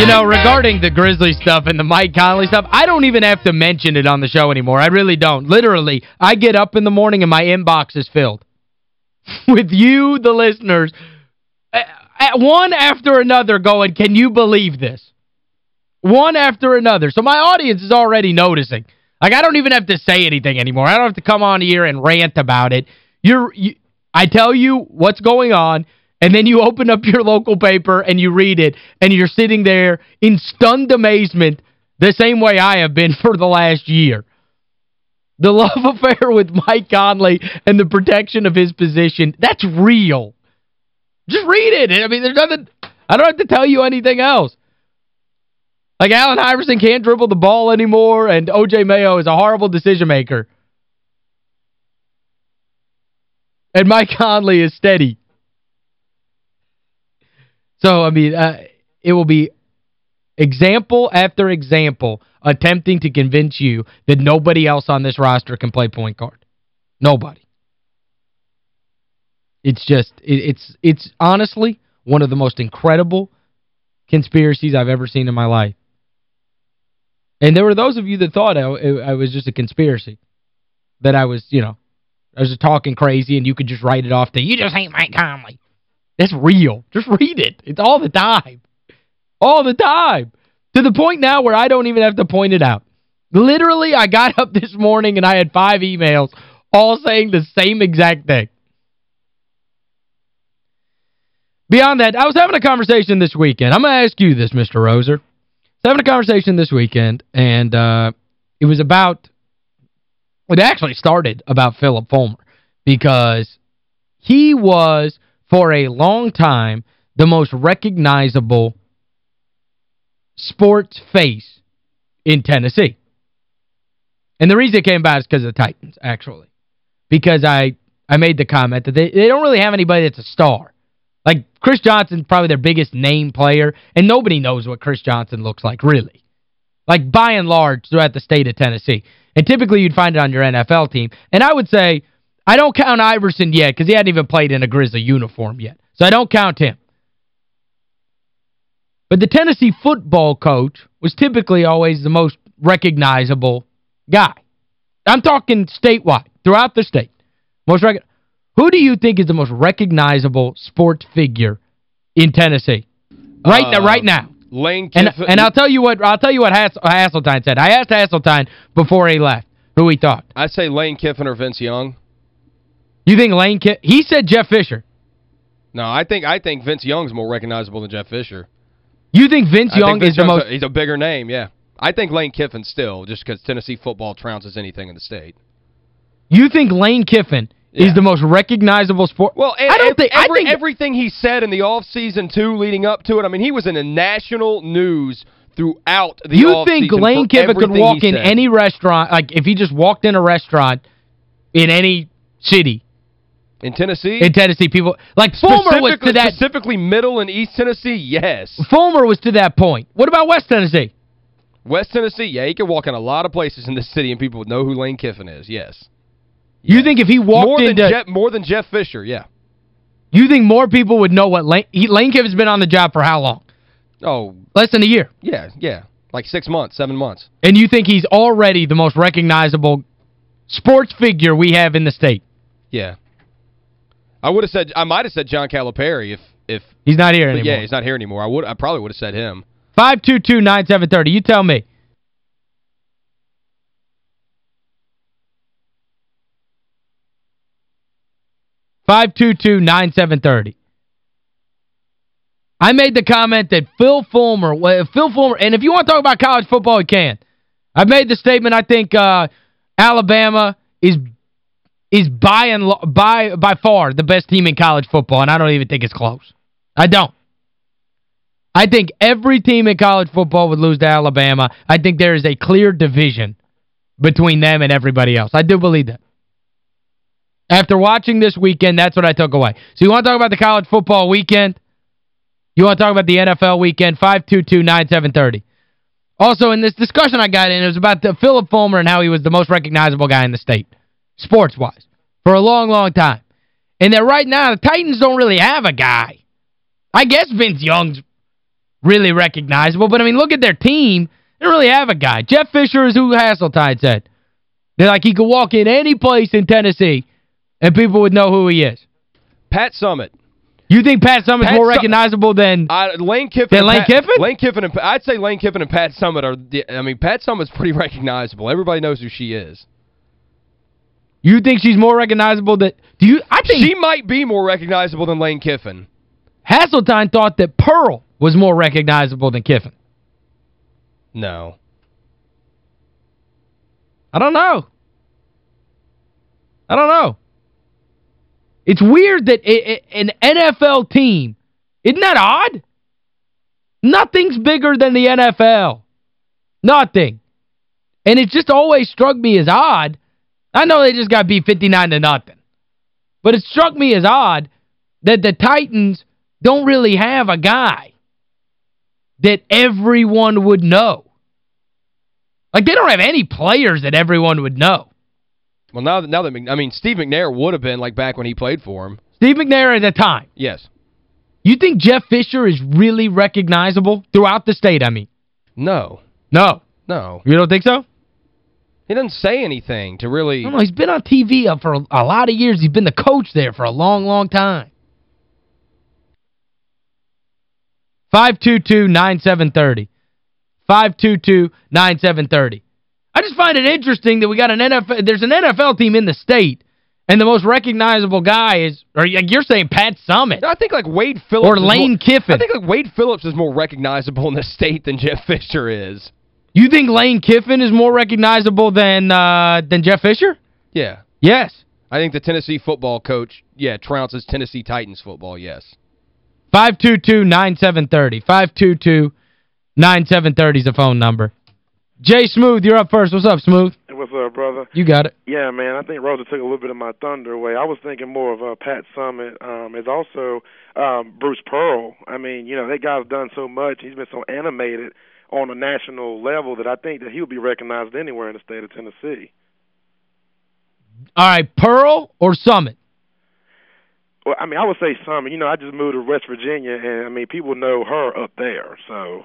You know, regarding the Grizzly stuff and the Mike Conley stuff, I don't even have to mention it on the show anymore. I really don't. Literally, I get up in the morning and my inbox is filled with you, the listeners, one after another going, can you believe this? One after another. So my audience is already noticing. Like, I don't even have to say anything anymore. I don't have to come on here and rant about it. You're, you, I tell you what's going on, and then you open up your local paper and you read it, and you're sitting there in stunned amazement the same way I have been for the last year. The love affair with Mike Conley and the protection of his position, that's real. Just read it. I mean, there's nothing, I don't have to tell you anything else. Like, Allen Iverson can't dribble the ball anymore, and O.J. Mayo is a horrible decision maker. And Mike Conley is steady. So, I mean, uh, it will be example after example attempting to convince you that nobody else on this roster can play point guard. Nobody. It's just, it, it's it's honestly one of the most incredible conspiracies I've ever seen in my life. And there were those of you that thought I, I was just a conspiracy. That I was, you know, I was just talking crazy and you could just write it off to, you just hate Mike Conley. That's real. Just read it. It's all the time. All the time. To the point now where I don't even have to point it out. Literally, I got up this morning and I had five emails all saying the same exact thing. Beyond that, I was having a conversation this weekend. I'm going to ask you this, Mr. Roser. I having a conversation this weekend, and uh, it was about, it actually started about Phillip Fulmer because he was, for a long time, the most recognizable sports face in Tennessee. And the reason it came about is because of the Titans, actually. Because I I made the comment that they, they don't really have anybody that's a star. Like, Chris Johnson's probably their biggest name player, and nobody knows what Chris Johnson looks like, really. Like, by and large, throughout the state of Tennessee. And typically you'd find it on your NFL team. And I would say, I don't count Iverson yet because he hadn't even played in a Grizzly uniform yet. So I don't count him. But the Tennessee football coach was typically always the most recognizable guy. I'm talking statewide, throughout the state. Most Who do you think is the most recognizable sports figure in Tennessee? Right now, Uh, right now. Lane And Kiffin. and I'll tell you what I'll tell you what Hass Hasseltine said. I asked Hasseltine before he left who he thought. I say Lane Kiffin or Vince Young. You think Lane Ki He said Jeff Fisher. No, I think I think Vince Young's more recognizable than Jeff Fisher. You think Vince I Young think Vince is the Young's most a, he's a bigger name, yeah. I think Lane Kiffin still just because Tennessee football trounces anything in the state. You think Lane Kiffin Yeah. is the most recognizable sport? Well, I don't think I think everything he said in the offseason too leading up to it. I mean, he was in the national news throughout the You think Lane Kiffin could walk in said. any restaurant like if he just walked in a restaurant in any city in Tennessee? in Tennessee people like Fulmer was to that specifically middle and east Tennessee, yes. Fulmer was to that point. What about West Tennessee? West Tennessee, yeah, he could walk in a lot of places in this city and people would know who Lane Kiffin is, yes. You think if he walked More than, Jeff, more than Jeff Fisher, yeah. You think more people would know what Lane he, Lane Kiffin's been on the job for how long? Oh, Less than a year. yeah, yeah. Like six months, seven months. And you think he's already the most recognizable sports figure we have in the state. Yeah. I would have said I might have said John Calipari if if He's not here anymore. yeah, he's not here anymore. I would I probably would have said him. 522-9730. You tell me. Five two two nine seven thirty. I made the comment that Phil Fulmer, well, Phil Fulmer, and if you want to talk about college football, you can. I've made the statement, I think uh, Alabama is is by and by by far the best team in college football, and I don't even think it's close. I don't. I think every team in college football would lose to Alabama. I think there is a clear division between them and everybody else. I do believe that. After watching this weekend, that's what I took away. So you want to talk about the college football weekend? You want to talk about the NFL weekend? 522-9730. Also, in this discussion I got in, it was about the Phillip Fulmer and how he was the most recognizable guy in the state, sports-wise, for a long, long time. And that right now, the Titans don't really have a guy. I guess Vince Young's really recognizable, but, I mean, look at their team. They don't really have a guy. Jeff Fisher is who Hasseltine said. They're like, he could walk in any place in Tennessee and people would know who he is. Pat Summitt. You think Pat Summitt's Pat more recognizable than uh, Lane Kiffin Than Lane Pat, Kiffin? Lane Kiffin and I'd say Lane Kiffin and Pat Summitt are the, I mean Pat Summitt's pretty recognizable. Everybody knows who she is. You think she's more recognizable than Do you I think She might be more recognizable than Lane Kiffin. Hasseltine thought that Pearl was more recognizable than Kiffin. No. I don't know. I don't know. It's weird that i i an NFL team, isn't that odd? Nothing's bigger than the NFL. Nothing. And it just always struck me as odd. I know they just got beat 59 to nothing. But it struck me as odd that the Titans don't really have a guy that everyone would know. Like, they don't have any players that everyone would know. Well, now that, now that I mean, Steve McNair would have been like back when he played for him. Steve McNair at the time. Yes. You think Jeff Fisher is really recognizable throughout the state, I mean? No. No. No. You don't think so? He doesn't say anything to really... No, no, he's been on TV uh, for a, lot of years. He's been the coach there for a long, long time. 522-9730. 522-9730. I just find it interesting that we got an NFL there's an NFL team in the state and the most recognizable guy is or you're saying Pat Summitt I think like Wade Phillips or Lane more, Kiffin. I think like Wade Phillips is more recognizable in the state than Jeff Fisher is. You think Lane Kiffin is more recognizable than uh, than Jeff Fisher? Yeah. Yes. I think the Tennessee football coach, yeah, trounces Tennessee Titans football, yes. 522-9730. 522-9730 is the phone number. Jay Smooth, you're up first. What's up, Smooth? What's up, brother? You got it. Yeah, man, I think Roser took a little bit of my thunder away. I was thinking more of uh, Pat Summitt. Um, is also um, Bruce Pearl. I mean, you know, that guy's done so much. He's been so animated on a national level that I think that he'll be recognized anywhere in the state of Tennessee. All right, Pearl or Summitt? Well, I mean, I would say Summitt. You know, I just moved to West Virginia, and I mean, people know her up there. So,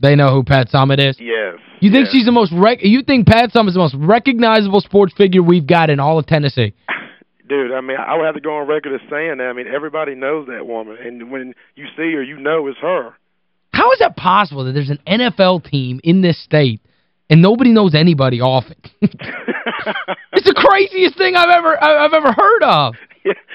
They know who Pat Summitt is? yes. You think yes. she's the most rec you think Pat Summitt's the most recognizable sports figure we've got in all of Tennessee? Dude, I mean, I would have to go on record as saying that. I mean, everybody knows that woman, and when you see her, you know it's her. How is that possible that there's an NFL team in this state and nobody knows anybody off it? it's the craziest thing I've ever I've ever heard of.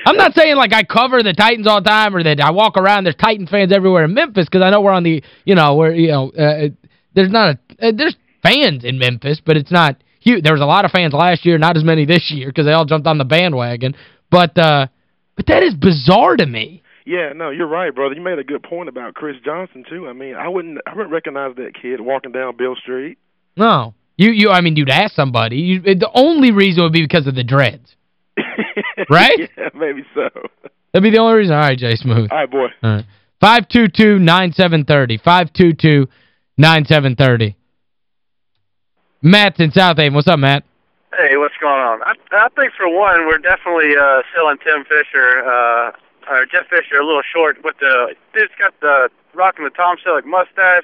I'm not saying like I cover the Titans all the time or that I walk around there's Titan fans everywhere in Memphis because I know we're on the, you know, where you know, uh, there's not a uh, there's fans in Memphis, but it's not huge. There was a lot of fans last year, not as many this year because they all jumped on the bandwagon. But uh but that is bizarre to me. Yeah, no, you're right, brother. You made a good point about Chris Johnson too. I mean, I wouldn't I wouldn't recognize that kid walking down Beale Street. No. You you I mean you'd ask somebody. You, the only reason would be because of the dreads. Right? yeah, maybe so. That'd be the only reason. All right, Jay Smooth. All right, boy. All right. 522-9730. 522-9730. Matt's in South Haven. What's up, Matt? Hey, what's going on? I, I think for one, we're definitely uh, selling Tim Fisher, uh, or Jeff Fisher, a little short with the dude's got the rocking the Tom Selleck mustache.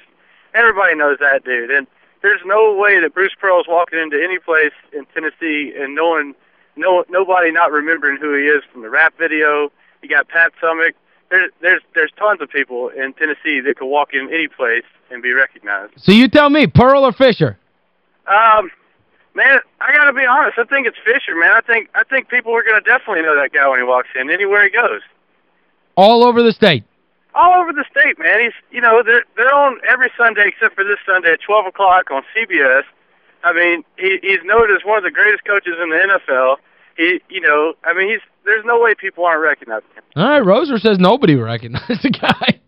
Everybody knows that dude, and there's no way that Bruce Pearl's walking into any place in Tennessee and knowing no nobody not remembering who he is from the rap video. You got Pat Summitt. There's there's there's tons of people in Tennessee that could walk in any place and be recognized. So you tell me, Pearl or Fisher? Um, man, I gotta be honest. I think it's Fisher, man. I think I think people are gonna definitely know that guy when he walks in, anywhere he goes. All over the state. All over the state, man. He's, you know, they're they're on every Sunday except for this Sunday at 12 o'clock on CBS. I mean, he, he's noted as one of the greatest coaches in the NFL. he, you know, I mean, he's there's no way people aren't recognizing him. All right, Roser says nobody recognizes the guy.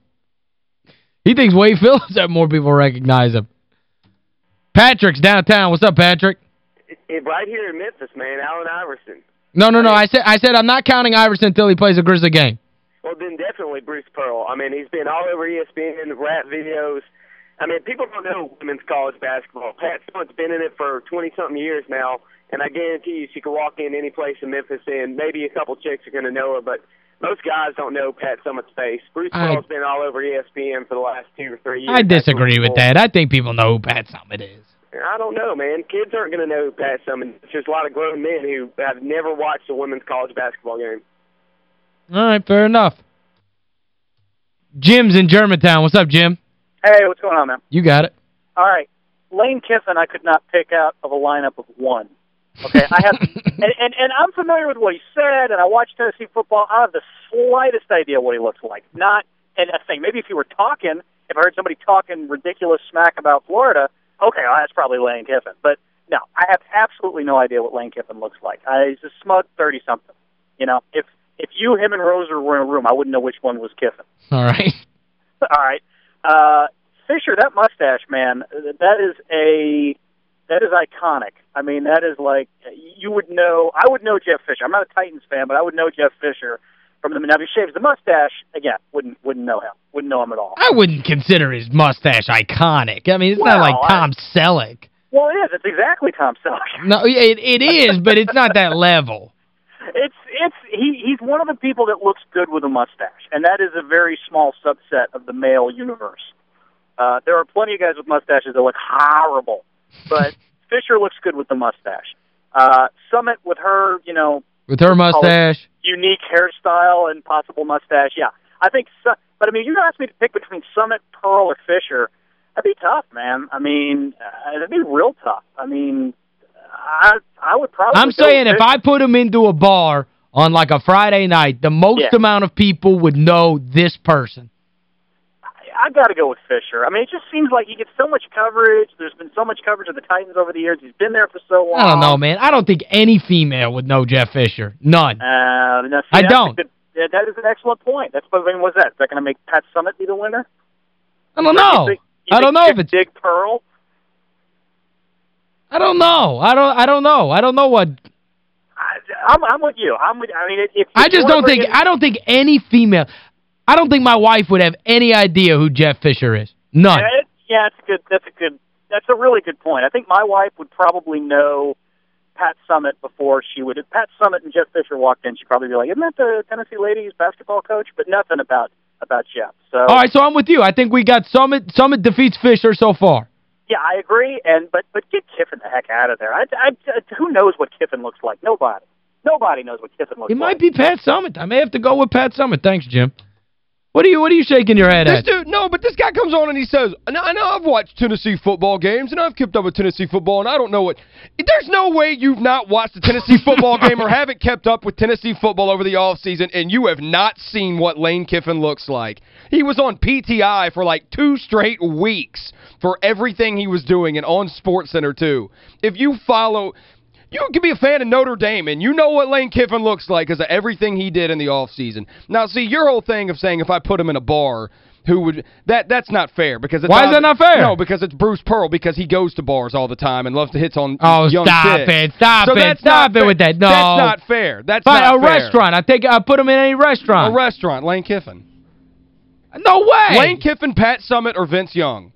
He thinks Wade Phillips have more people recognize him. Patrick's downtown. What's up, Patrick? right here in Memphis, man, Allen Iverson. No, no, no. I said I said I'm not counting Iverson until he plays a Grizzly game. Well, then definitely Bruce Pearl. I mean, he's been all over ESPN, rap videos. I mean, people don't know women's college basketball. Pat Summitt's been in it for 20-something years now, and I guarantee you she could walk in any place in Memphis and maybe a couple chicks are going to know her, but most guys don't know Pat Summitt's face. Bruce I- Pearl's been all over ESPN for the last two or three years. I disagree with that. I think people know who Pat Summitt is. I don't know, man. Kids aren't going to know who Pat Summitt. is. There's a lot of grown men who have never watched a women's college basketball game. All right, fair enough. Jim's in Germantown. What's up, Jim? Hey, what's going on, man? You got it. All right. Lane Kiffin, I could not pick out of a lineup of one. Okay, I have, and, and and I'm familiar with what he said, and I watch Tennessee football. I have the slightest idea what he looks like. Not, and I think maybe if you were talking, if I heard somebody talking ridiculous smack about Florida, okay, well, that's probably Lane Kiffin. But no, I have absolutely no idea what Lane Kiffin looks like. I, he's a smug thirty something. You know, if if you, him, and Roser were in a room, I wouldn't know which one was Kiffin. All right. All right. Uh, Fisher, that mustache, man, that is a that is iconic. I mean, that is like you would know. I would know Jeff Fisher. I'm not a Titans fan, but I would know Jeff Fisher from the. Now, if he shaves the mustache, again, wouldn't wouldn't know him. Wouldn't know him at all. I wouldn't consider his mustache iconic. I mean, it's not Well, like I- Tom Selleck. Well, it is. It's exactly Tom Selleck. No, it it is, but it's not that level. He he's one of the people that looks good with a mustache, and that is a very small subset of the male universe. Uh, there are plenty of guys with mustaches that look horrible, but Fisher looks good with the mustache. Uh, Summitt with her, you know, With her mustache. unique hairstyle and possible mustache. Yeah, I think. Su- But I mean, you asked me to pick between Summitt, Pearl, or Fisher. That'd be tough, man. I mean, uh, that'd be real tough. I mean, I I would probably. I'm saying if I put him into a bar on like a Friday night, the most Yeah. amount of people would know this person. I got to go with Fisher. I mean, it just seems like he gets so much coverage. There's been so much coverage of the Titans over the years. He's been there for so long. I don't know, man. I don't think any female would know Jeff Fisher. None. Uh, now, see, I don't. Good, that is an excellent point. That's what I mean, what's that? Is that going to make Pat Summitt be the winner? I don't You know. think- you I don't know if it's Dig Pearl. I don't know. I don't I don't know. I don't know what I'm I'm with you. I'm with. I mean, if, if I just don't think I don't think any female I don't think my wife would have any idea who Jeff Fisher is. None. Yeah, it, yeah, it's good. That's a good. That's a really good point. I think my wife would probably know Pat Summitt before she would. If Pat Summitt and Jeff Fisher walked in, she'd probably be like, "Isn't that the Tennessee ladies basketball coach?" But nothing about about Jeff. So All right, so I'm with you. I think we got Summitt Summitt defeats Fisher so far. yeah, I agree. And but but get Kiffin the heck out of there. I, I, who knows what Kiffin looks like? Nobody. Nobody knows what Kiffin looks It like. might be Pat Summitt. I may have to go with Pat Summitt. Thanks, Jim. What are you what are you shaking your head This at? dude, no, but this guy comes on and he says, "No, I know I've watched Tennessee football games and I've kept up with Tennessee football and I don't know what There's no way you've not watched a Tennessee football game or haven't kept up with Tennessee football over the offseason and you have not seen what Lane Kiffin looks like. He was on PTI for like two straight weeks for everything he was doing and on Sports Center too. If you follow you can be a fan of Notre Dame, and you know what Lane Kiffin looks like because of everything he did in the offseason. Now, see, your whole thing of saying if I put him in a bar, who would that that's not fair because it's Why is that not fair? No, because it's Bruce Pearl because he goes to bars all the time and loves to hit on Oh, young stop it. Stop so it. That's Stop it with that. No. That's not fair. That's But a fair. restaurant. I think I put him in any restaurant. A restaurant, Lane Kiffin. no way. Lane Kiffin, Pat Summitt, or Vince Young?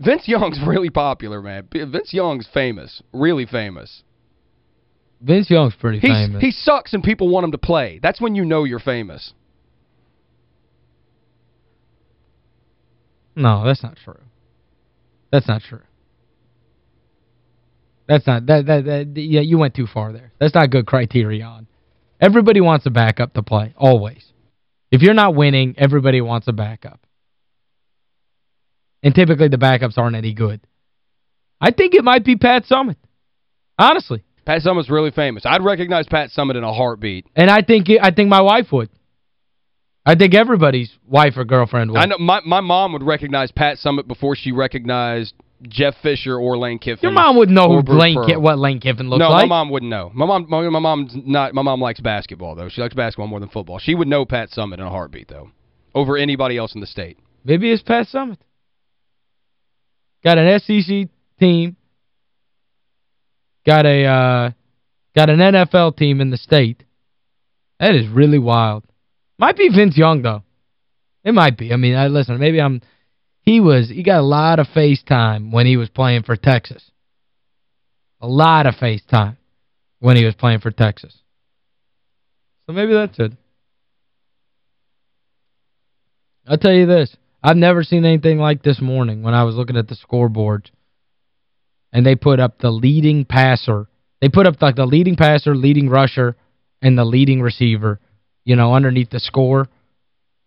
Vince Young's really popular, man. Vince Young's famous, really famous. Vince Young's pretty He's, famous. he sucks and people want him to play. That's when you know you're famous. No, that's not true. That's not true. That's not that, that that yeah, you went too far there. That's not good criterion. Everybody wants a backup to play always. If you're not winning, everybody wants a backup. And typically the backups aren't any good. I think it might be Pat Summitt. Honestly. Pat Summitt's really famous. I'd recognize Pat Summitt in a heartbeat. And I think I think my wife would. I think everybody's wife or girlfriend would. I know my my mom would recognize Pat Summitt before she recognized Jeff Fisher or Lane Kiffin. Your mom wouldn't know who Lane Ki what Lane Kiffin looks no, like. No, my mom wouldn't know. My mom my, my mom's not my mom likes basketball though. She likes basketball more than football. She would know Pat Summitt in a heartbeat though. Over anybody else in the state. Maybe it's Pat Summitt. Got an SEC team. Got a uh, got an NFL team in the state. That is really wild. Might be Vince Young, though. It might be. I mean, I listen, maybe I'm he was he got a lot of face time when he was playing for Texas. A lot of face time when he was playing for Texas. So maybe that's it. I'll tell you this. I've never seen anything like this morning when I was looking at the scoreboards. And they put up the leading passer. They put up like the leading passer, leading rusher, and the leading receiver, you know, underneath the score.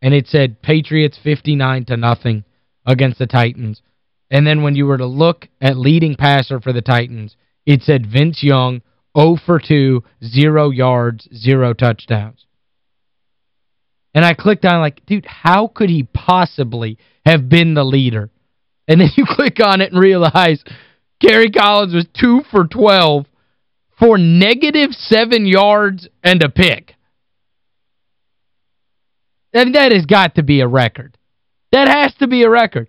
And it said Patriots 59 to nothing against the Titans. And then when you were to look at leading passer for the Titans, it said Vince Young 0 for 2, 0 yards, 0 touchdowns. And I clicked on like, dude, how could he possibly have been the leader? And then you click on it and realize Kerry Collins was 2 for 12 for negative 7 yards and a pick. And that has got to be a record. That has to be a record.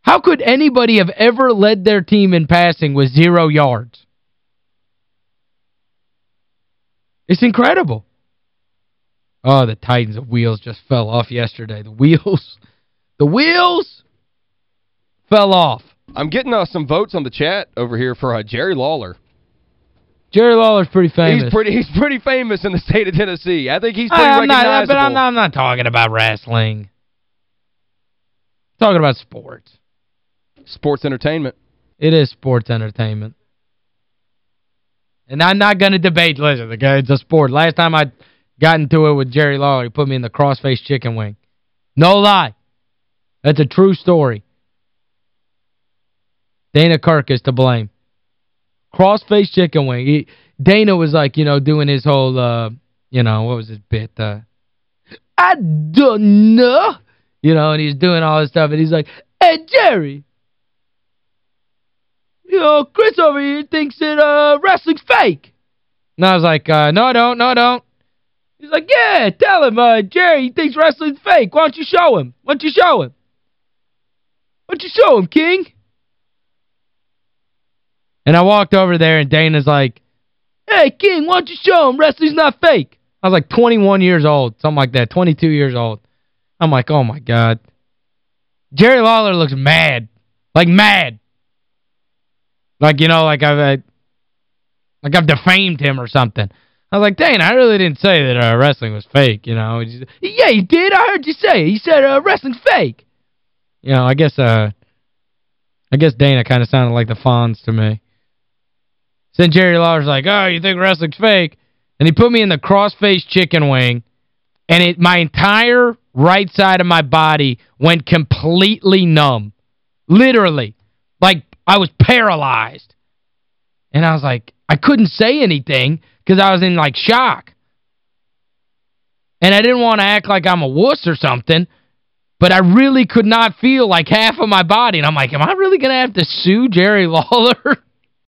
How could anybody have ever led their team in passing with zero yards? It's incredible. Oh, the Titans' of wheels just fell off yesterday. The wheels, the wheels fell off. I'm getting uh, some votes on the chat over here for uh, Jerry Lawler. Jerry Lawler's pretty famous. He's pretty he's pretty famous in the state of Tennessee. I think he's pretty I'm not, recognizable. but I'm not, I'm not talking about wrestling. I'm talking about sports. Sports entertainment. It is sports entertainment. And I'm not going to debate, listen, the guy, it's a sport. Last time I got into it with Jerry Lawler, he put me in the crossface chicken wing. No lie. That's a true story. Dana Kirk is to blame. Crossface chicken wing. He, Dana was like, you know, doing his whole, uh, you know, what was his bit? Uh, I don't know. You know, and he's doing all this stuff, and he's like, hey, Jerry, you know, Chris over here thinks that uh, wrestling's fake. And I was like, uh, no, I don't, no, I don't. He's like, yeah, tell him, uh, Jerry, he thinks wrestling's fake. Why don't you show him? Why don't you show him? Why don't you show him, King? And I walked over there, and Dana's like, hey, King, why don't you show him wrestling's not fake? I was like 21 years old, something like that, 22 years old. I'm like, oh, my God. Jerry Lawler looks mad. Like, mad. Like, you know, like I've uh, like I've defamed him or something. I was like, Dana, I really didn't say that uh, wrestling was fake, you know. Just, yeah, you did. I heard you say it. You said uh, wrestling's fake. You know, I guess uh I guess Dana kind of sounded like the Fonz to me. Then Jerry Lawler's like, oh, you think wrestling's fake? And he put me in the crossface chicken wing, and it my entire right side of my body went completely numb. Literally. Like, I was paralyzed. And I was like, I couldn't say anything because I was in, like, shock. And I didn't want to act like I'm a wuss or something, but I really could not feel, like, half of my body. And I'm like, am I really going to have to sue Jerry Lawler?